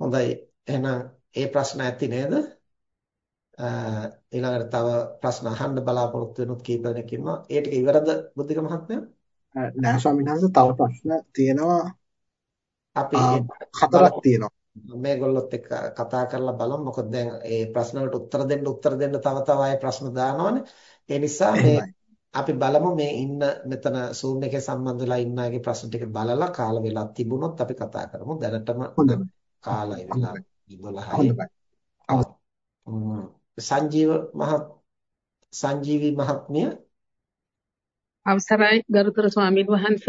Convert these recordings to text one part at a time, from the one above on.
හොඳයි. එහෙනම් ඒ ප්‍රශ්න ඇති නේද? ඊළඟට තව ප්‍රශ්න අහන්න බලාපොරොත්තු වෙනුත් කීප දෙනෙක් ඉන්නවා. ඒ ටික ඉවරද බුද්ධික මහත්මයා? නෑ ස්වාමීන් වහන්සේ තව ප්‍රශ්න තියෙනවා. අපි හතරක් තියෙනවා. මේගොල්ලොත් එක්ක කතා කරලා බලමු. මොකද දැන් ඒ ප්‍රශ්න වලට උත්තර දෙන්න උත්තර දෙන්න තව තව ආයේ ප්‍රශ්න දානවනේ. ඒ නිසා මේ අපි බලමු මේ ඉන්න මෙතන Zoom එකේ සම්බන්ධ වෙලා ඉන්න අයගේ ප්‍රශ්න ටික බලලා කාල වෙලා තිබුණොත් අපි කතා කරමු. දැනටම කාලය වෙලා 12යි. සංජීව මහත් සංජීවි මහත්මිය. අවසරයි ගරුතර ස්වාමීන් වහන්ස.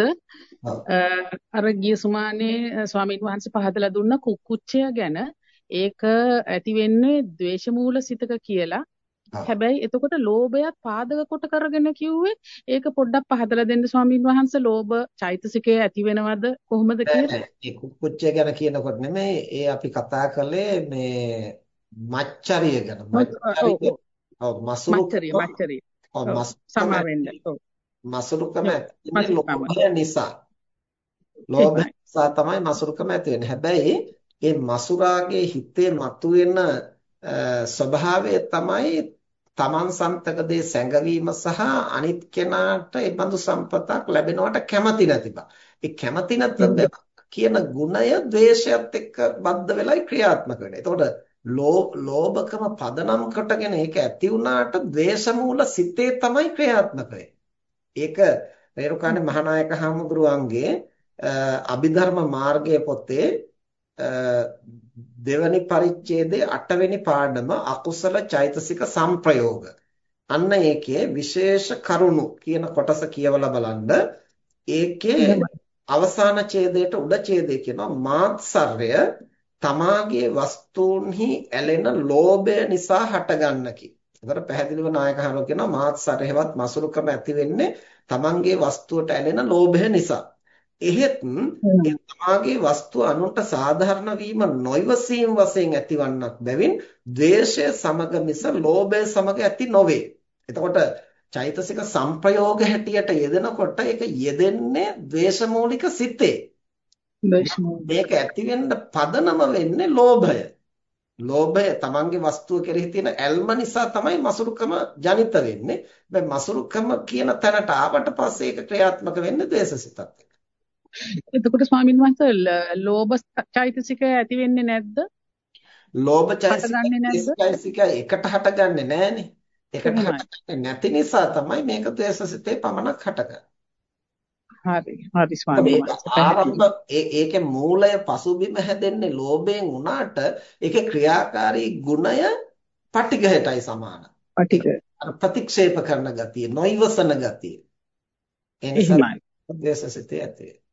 අර ගිය සුමානේ ස්වාමීන් වහන්සේ පහදලා දුන්න කුක්කුච්චය ගැන. ඒක ඇති වෙන්නේ ද්වේෂමූල සිතක කියලා හැබැයි එතකොට ලෝභයත් පාදක කොට කරගෙන කිව්වේ ඒක පොඩ්ඩක් පහදලා දෙන්න ස්වාමීන් වහන්සේ. ලෝභ චෛතසිකය ඇති වෙනවද කොහොමද කියලා? ඒ කුක්කුච්චය ගැන කියනකොට නෙමෙයි ඒ අපි කතා කළේ මේ මච්චරිය ගැන. මච්චරිය. ඔව් මසුරු මච්චරිය ඔව් සමා වෙන්න. ඔව්. මසුරුකම ලෝභය නිසා. ලෝභය නිසා තමයි මසුරුකම ඇති වෙන්නේ. හැබැයි මේ මසුරාගේ හිතේ මතුවෙන ස්වභාවය තමයි තමන් සන්තක දේ සැඟවීම සහ අනිත් කෙනාට ඒ බඳු සම්පතක් ලැබෙනවට කැමති නැති බව. ඒ කැමති නැත කියන ගුණය ද්වේෂයත් එක්ක බද්ධ වෙලයි ක්‍රියාත්මක වෙන්නේ. එතකොට ලෝභකම පදනම් කොටගෙන ඒක ඇති වුණාට ද්වේෂ මූල සිතේ තමයි ක්‍රියාත්මක ඒක රේරුකාණේ මහානායක හාමුදුරුවන්ගේ අභිධර්ම මාර්ගයේ පොතේ දෙවැනි පරිච්ඡේදයේ 8 වෙනි පාඩම අකුසල චෛතසික සංප්‍රයෝග. අන්න ඒකේ විශේෂ කරුණු කියන කොටස කියවලා බලන්න. ඒකේ අවසාන ඡේදයට උඩ ඡේදය කියනවා මාත්සර්ය තමාගේ වස්තුන්හි ඇලෙන ලෝභය නිසා හටගන්නකි. ඒතර පැහැදිලිව නායකහරු කියනවා මාත්සර්යවත් මසුරුකම ඇති වෙන්නේ තමන්ගේ වස්තුවට ඇලෙන ලෝභය නිසා. එහෙත් තමාගේ වස්තුව අනුන්ට සාධාරණ වීම නොයවසීම් වශයෙන් ඇතිවන්නක් බැවින් ද්වේෂය සමග මිස ලෝභය සමග ඇති නොවේ. එතකොට චෛතසික සංප්‍රයෝග හැටියට යෙදෙනකොට ඒක යෙදෙන්නේ ද්වේෂමූලික සිතේ. මේක ඇති පදනම වෙන්නේ ලෝභය. ලෝභය තමන්ගේ වස්තුව කෙරෙහි තියෙන ඇල්ම නිසා තමයි මසුරුකම ජනිත වෙන්නේ. හැබැයි මසුරුකම කියන තැනට ආවට පස්සේ ඒක ක්‍රියාත්මක වෙන්නේ ද්වේෂසිතත් එක්ක. එතකොට ස්වාමීන් වහන්සේ ලෝභ චෛතසිකය ඇති වෙන්නේ නැද්ද? ලෝභ චෛතසිකය එකට හටගන්නේ නැහනේ. එකට හටගන්නේ නැති නිසා තමයි මේක ද්වේෂසිතේ පමණක් හටගන්නේ. හරි හරි ස්වාමීන් වහන්සේ. ඒකේ මූලය පසුබිම හැදෙන්නේ ලෝභයෙන් වුණාට ඒකේ ක්‍රියාකාරී ගුණය පටිඝයටයි සමානයි. පටිඝ. ප්‍රතික්ෂේප කරන ගතිය, නොයිවසන ගතිය. ඒ නිසා ද්වේෂසිතේ ඇති වෙනවා.